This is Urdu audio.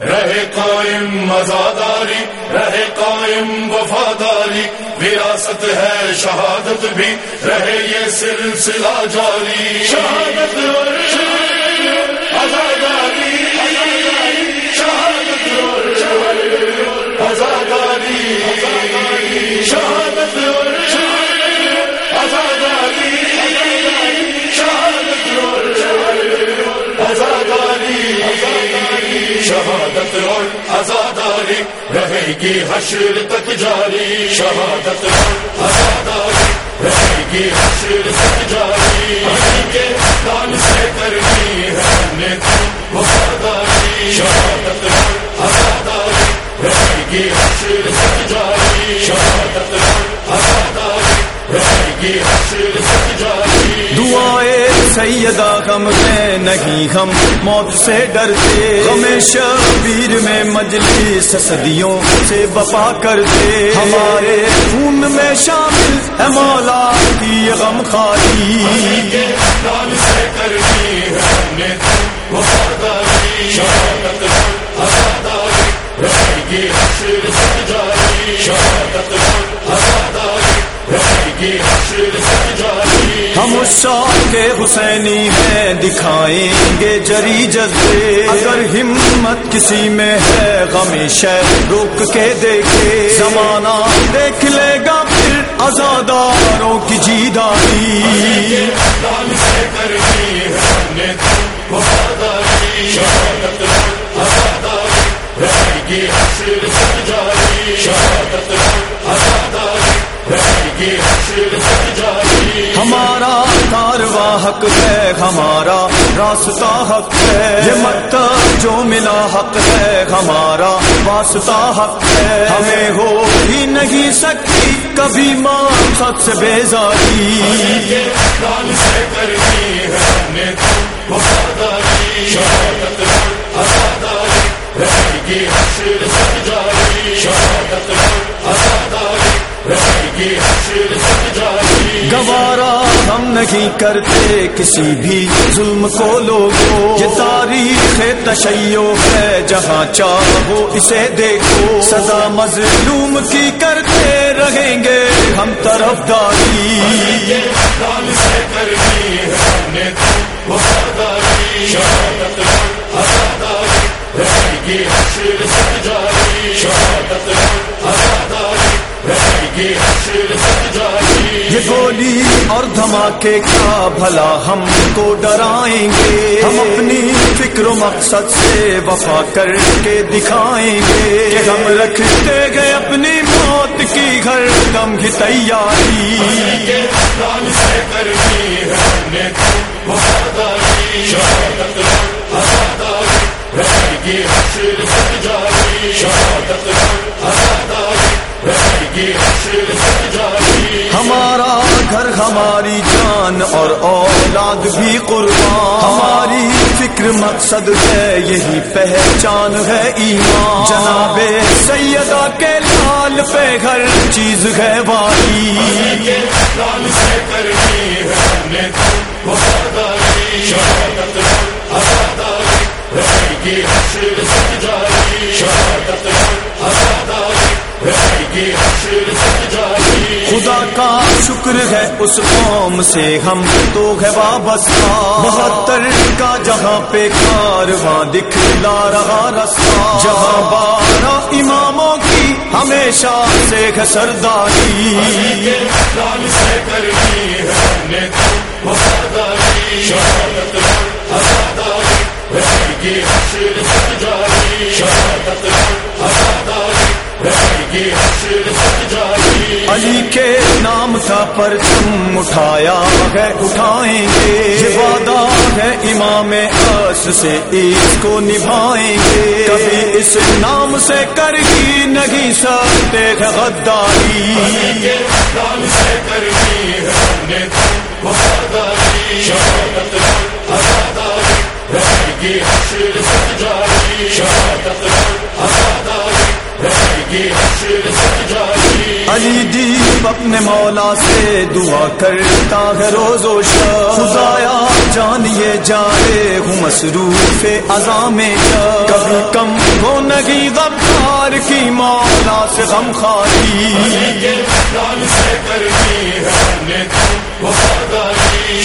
رہے قائم مزاداری، رہے قائم وفاداری، وراثت ہے شہادت بھی، رہے یہ سلسلہ جاری۔ شہادت شہادت اور آزاداری رہے گی حشر تک جاری۔ شہادت اور آزاداری رہے گی حشر تک جاری۔ کے دان سے کرنی ہے، ہم نے تو وفاداری شہادت اور آزاداری رہے گی حشر تک جاری۔ شہادت اور آزاداری رہے گی حشر تک جاری۔ سیدہ غم میں نہیں ہم موت سے ڈرتے۔ ہمیشہ ویر میں مجلس صدیوں سے وفا کرتے۔ ہمارے خون میں شامل ہے مولا کی غم خالی۔ سے کرنی ہے ہم نے کے حسینی میں دکھائیں گے جری جذبے۔ اگر ہمت کسی میں ہے غمیشہ روک کے دیکھے۔ زمانہ دیکھ لے گا پھر آزاداروں کی جیداری حق ہے، ہمارا راستہ حق ہے۔ یہ مت جو ملا حق ہے، ہمارا واسطہ حق ہے۔ ہمیں ہو ہی نہیں سکتی کبھی ماں خط سے بیزاری گوارا نہیں کرتے کسی بھی ظلم کو لوگو یہ تاریخ تشیو ہے، جہاں چاہو اسے دیکھو۔ سزا مظلوم کی کرتے رہیں گے ہم طرف داری اور دھماکے کا بھلا ہم کو ڈرائیں گے ہم اپنی فکر و مقصد سے وفا کر کے دکھائیں گے کہ ہم رکھتے گئے اپنی موت کی گھر دم کی تیاری دان گھر ہماری جان اور اولاد بھی قربان ہماری فکر مقصد ہے یہی پہچان ہے ایمان جناب سیدہ کے لال پہ ہر چیز ہے والی دان سے کرنی ہے ہم نے تو وفاداری شہادت خدا کا شکر ہے اس قوم سے ہم تو ہے وابستہ۔ بہتر کا جہاں پہ کارواں دکھلا رہا رستہ جہاں بارہ اماموں کی ہمیشہ سے ہے سرداری۔ دان علی کے نام کا پرچم اٹھایا ہے، اٹھائیں گے۔ یہ وعدہ ہے امام اس سے، اس کو نبھائیں گے۔ کبھی اس نام سے کر ہی نہیں سکتے غداری۔ دان سے کرنی ہے ہم نے تو وفاداری شہادت علی دیپ اپنے مولا سے دعا کرتا ہے روز و شایا جان یہ جائے ہوں مصروف عزام کبھی کم ہو نگی غبار کی مولا سے غم خاری سے کرنی ہے وفاداری